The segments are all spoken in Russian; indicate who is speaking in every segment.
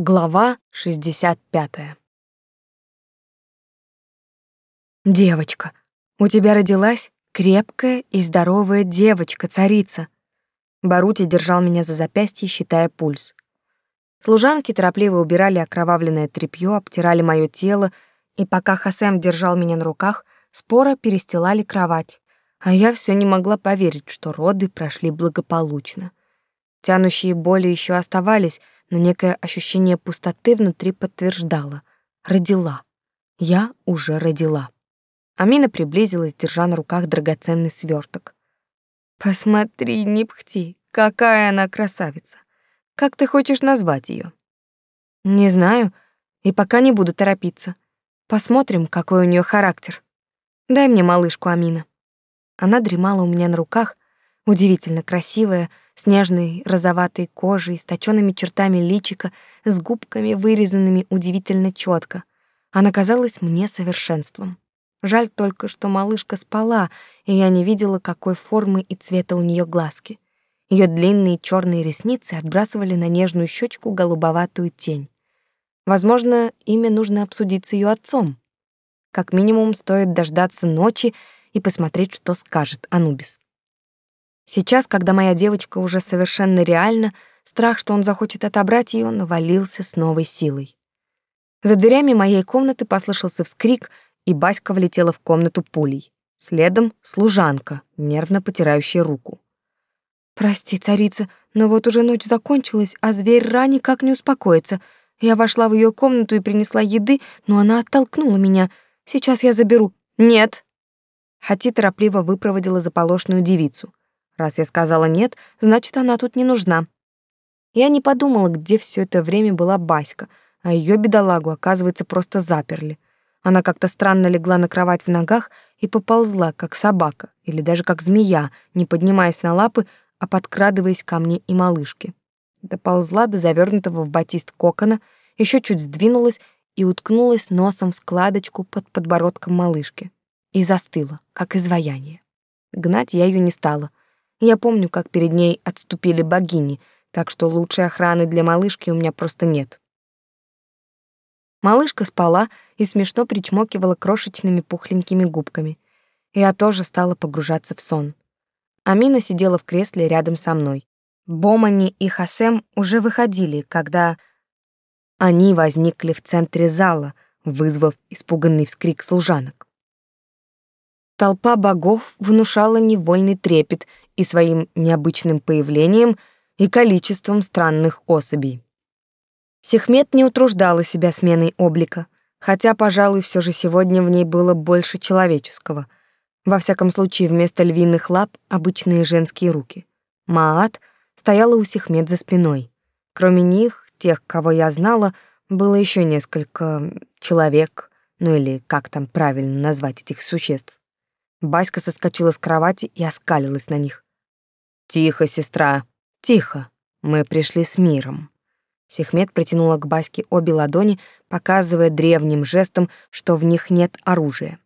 Speaker 1: Глава 65. Девочка, у тебя родилась крепкая и здоровая девочка-царица. Барути держал меня за запястье, считая пульс. Служанки торопливо убирали окровавленное тряпье, обтирали мое тело, и пока Хасем держал меня на руках, спора перестилали кровать, а я все не могла поверить, что роды прошли благополучно. Тянущие боли еще оставались, но некое ощущение пустоты внутри подтверждало. Родила. Я уже родила. Амина приблизилась, держа на руках драгоценный сверток. «Посмотри, не пхти, какая она красавица! Как ты хочешь назвать ее? «Не знаю, и пока не буду торопиться. Посмотрим, какой у нее характер. Дай мне малышку Амина». Она дремала у меня на руках, удивительно красивая, с нежной розоватой кожей, с точёными чертами личика, с губками, вырезанными удивительно четко. Она казалась мне совершенством. Жаль только, что малышка спала, и я не видела, какой формы и цвета у нее глазки. Ее длинные черные ресницы отбрасывали на нежную щечку голубоватую тень. Возможно, имя нужно обсудить с ее отцом. Как минимум, стоит дождаться ночи и посмотреть, что скажет Анубис. Сейчас, когда моя девочка уже совершенно реальна, страх, что он захочет отобрать ее, навалился с новой силой. За дверями моей комнаты послышался вскрик, и Баська влетела в комнату пулей. Следом служанка, нервно потирающая руку. «Прости, царица, но вот уже ночь закончилась, а зверь Ра никак не успокоится. Я вошла в ее комнату и принесла еды, но она оттолкнула меня. Сейчас я заберу». «Нет!» Хати торопливо выпроводила заполошную девицу. Раз я сказала «нет», значит, она тут не нужна. Я не подумала, где все это время была Баська, а ее бедолагу, оказывается, просто заперли. Она как-то странно легла на кровать в ногах и поползла, как собака, или даже как змея, не поднимаясь на лапы, а подкрадываясь ко мне и малышке. Доползла до завернутого в батист кокона, еще чуть сдвинулась и уткнулась носом в складочку под подбородком малышки. И застыла, как изваяние. Гнать я ее не стала. Я помню, как перед ней отступили богини, так что лучшей охраны для малышки у меня просто нет. Малышка спала и смешно причмокивала крошечными пухленькими губками. Я тоже стала погружаться в сон. Амина сидела в кресле рядом со мной. Бомани и Хасем уже выходили, когда они возникли в центре зала, вызвав испуганный вскрик служанок. Толпа богов внушала невольный трепет и своим необычным появлением, и количеством странных особей. Сехмет не утруждала себя сменой облика, хотя, пожалуй, все же сегодня в ней было больше человеческого. Во всяком случае, вместо львиных лап — обычные женские руки. Маат стояла у Сехмет за спиной. Кроме них, тех, кого я знала, было еще несколько человек, ну или как там правильно назвать этих существ. Баська соскочила с кровати и оскалилась на них. «Тихо, сестра, тихо. Мы пришли с миром». Сехмет протянула к Баське обе ладони, показывая древним жестом, что в них нет оружия.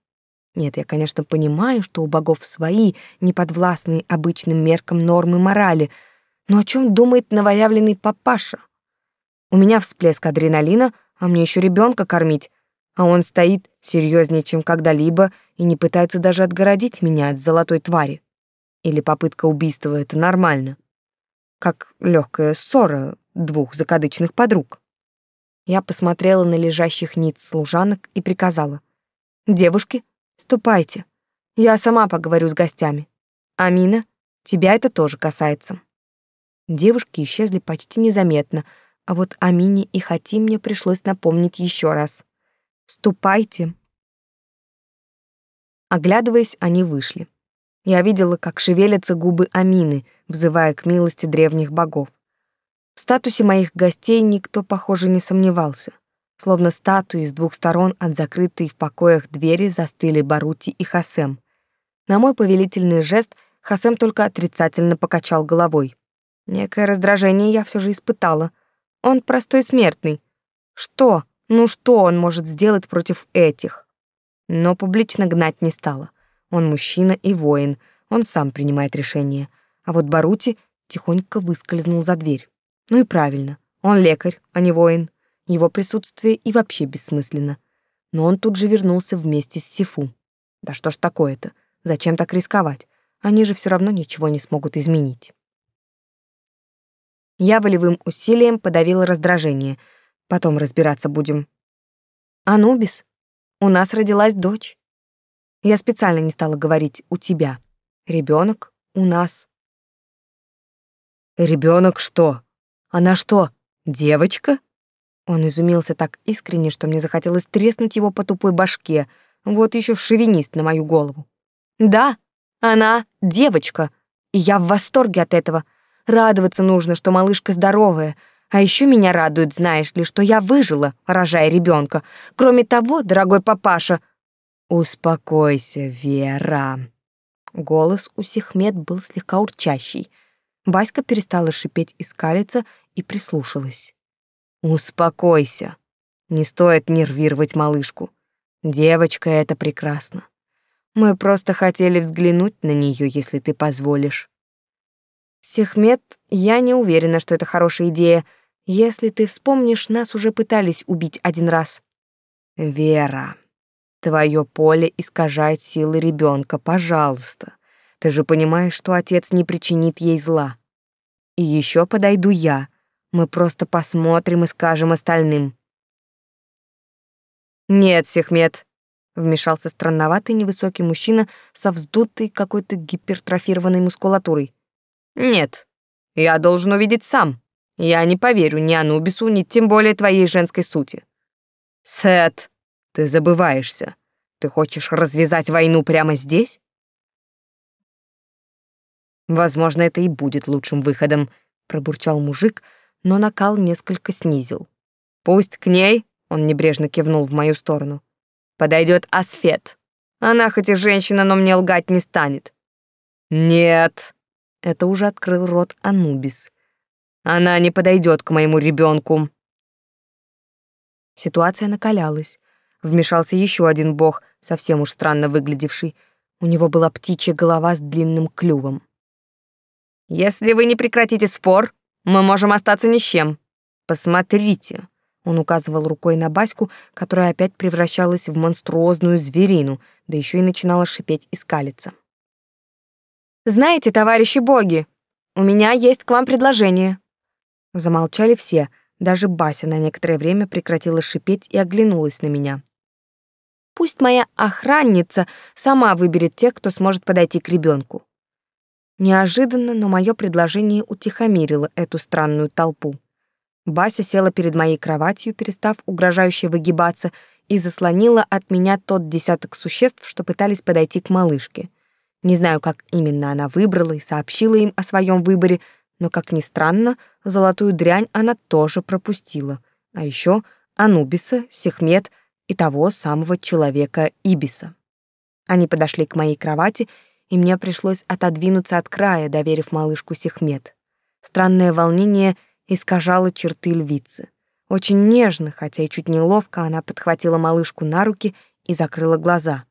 Speaker 1: Нет, я, конечно, понимаю, что у богов свои, неподвластные обычным меркам нормы морали, но о чем думает новоявленный папаша? У меня всплеск адреналина, а мне еще ребенка кормить, а он стоит серьезнее, чем когда-либо, и не пытается даже отгородить меня от золотой твари. Или попытка убийства — это нормально. Как легкая ссора двух закадычных подруг. Я посмотрела на лежащих ниц служанок и приказала. «Девушки, ступайте. Я сама поговорю с гостями. Амина, тебя это тоже касается». Девушки исчезли почти незаметно, а вот Амине и Хати мне пришлось напомнить еще раз. Ступайте. Оглядываясь, они вышли. Я видела, как шевелятся губы Амины, взывая к милости древних богов. В статусе моих гостей никто, похоже, не сомневался. Словно статуи с двух сторон от закрытой в покоях двери застыли Барути и Хасем. На мой повелительный жест Хасем только отрицательно покачал головой. Некое раздражение я все же испытала. Он простой смертный. Что? Ну что он может сделать против этих? Но публично гнать не стала. Он мужчина и воин, он сам принимает решения. А вот Барути тихонько выскользнул за дверь. Ну и правильно, он лекарь, а не воин. его присутствие и вообще бессмысленно. Но он тут же вернулся вместе с Сифу. Да что ж такое-то? Зачем так рисковать? Они же все равно ничего не смогут изменить. Я волевым усилием подавила раздражение. Потом разбираться будем. Анубис, у нас родилась дочь. Я специально не стала говорить «у тебя». Ребенок у нас. Ребенок что? Она что, девочка? Он изумился так искренне, что мне захотелось треснуть его по тупой башке. Вот еще шовинист на мою голову. Да, она девочка, и я в восторге от этого. Радоваться нужно, что малышка здоровая. А еще меня радует, знаешь ли, что я выжила, рожая ребенка. Кроме того, дорогой папаша... Успокойся, Вера. Голос у Сехмет был слегка урчащий. Баська перестала шипеть и скалиться и прислушалась. Успокойся. Не стоит нервировать малышку. Девочка это прекрасно. Мы просто хотели взглянуть на нее, если ты позволишь. Сехмет, я не уверена, что это хорошая идея. Если ты вспомнишь, нас уже пытались убить один раз. Вера, твое поле искажает силы ребенка, пожалуйста. Ты же понимаешь, что отец не причинит ей зла. И еще подойду я. Мы просто посмотрим и скажем остальным. Нет, Сехмет, вмешался странноватый невысокий мужчина со вздутой какой-то гипертрофированной мускулатурой. Нет, я должен увидеть сам. Я не поверю ни Анубису, ни тем более твоей женской сути. Сет, ты забываешься. Ты хочешь развязать войну прямо здесь? Возможно, это и будет лучшим выходом, пробурчал мужик, но накал несколько снизил. Пусть к ней, он небрежно кивнул в мою сторону. Подойдет Асфет. Она хоть и женщина, но мне лгать не станет. Нет, это уже открыл рот Анубис. Она не подойдет к моему ребенку. Ситуация накалялась. Вмешался еще один бог, совсем уж странно выглядевший. У него была птичья голова с длинным клювом. Если вы не прекратите спор, мы можем остаться ни с чем. Посмотрите. Он указывал рукой на Баську, которая опять превращалась в монструозную зверину, да еще и начинала шипеть и скалиться. Знаете, товарищи боги, у меня есть к вам предложение. Замолчали все, даже Бася на некоторое время прекратила шипеть и оглянулась на меня. Пусть моя охранница сама выберет тех, кто сможет подойти к ребенку. Неожиданно, но мое предложение утихомирило эту странную толпу. Бася села перед моей кроватью, перестав угрожающе выгибаться, и заслонила от меня тот десяток существ, что пытались подойти к малышке — не знаю, как именно она выбрала и сообщила им о своем выборе, но, как ни странно, золотую дрянь она тоже пропустила. А еще Анубиса, Сехмет и того самого человека Ибиса. Они подошли к моей кровати, и мне пришлось отодвинуться от края, доверив малышку Сехмет. Странное волнение искажало черты львицы. Очень нежно, хотя и чуть неловко, она подхватила малышку на руки и закрыла глаза.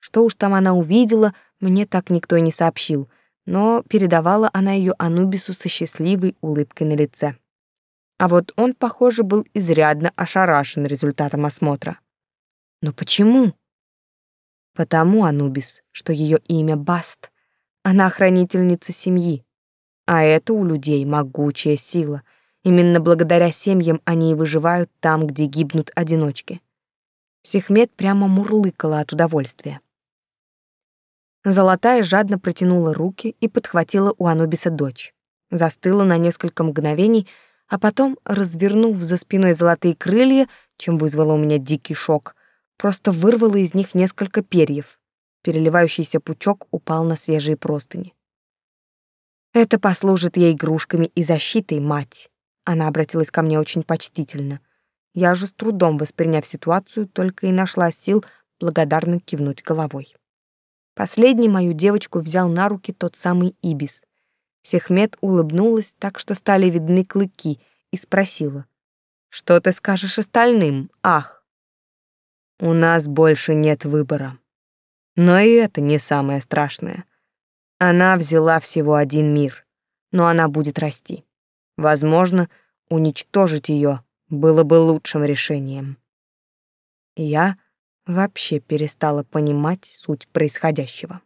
Speaker 1: Что уж там она увидела — мне так никто и не сообщил, но передавала она ее Анубису со счастливой улыбкой на лице. А вот он, похоже, был изрядно ошарашен результатом осмотра. Но почему? Потому, Анубис, что ее имя Баст. Она хранительница семьи. А это у людей могучая сила. Именно благодаря семьям они и выживают там, где гибнут одиночки. Сехмет прямо мурлыкала от удовольствия. Золотая жадно протянула руки и подхватила у Анубиса дочь. Застыла на несколько мгновений, а потом, развернув за спиной золотые крылья, чем вызвало у меня дикий шок, просто вырвала из них несколько перьев. Переливающийся пучок упал на свежие простыни. «Это послужит ей игрушками и защитой, мать!» Она обратилась ко мне очень почтительно. Я же с трудом, восприняв ситуацию, только и нашла сил благодарно кивнуть головой. Последней мою девочку взял на руки тот самый Ибис. Сехмет улыбнулась так, что стали видны клыки, и спросила. «Что ты скажешь остальным, ах?» «У нас больше нет выбора. Но и это не самое страшное. Она взяла всего один мир, но она будет расти. Возможно, уничтожить ее было бы лучшим решением. Я вообще перестала понимать суть происходящего.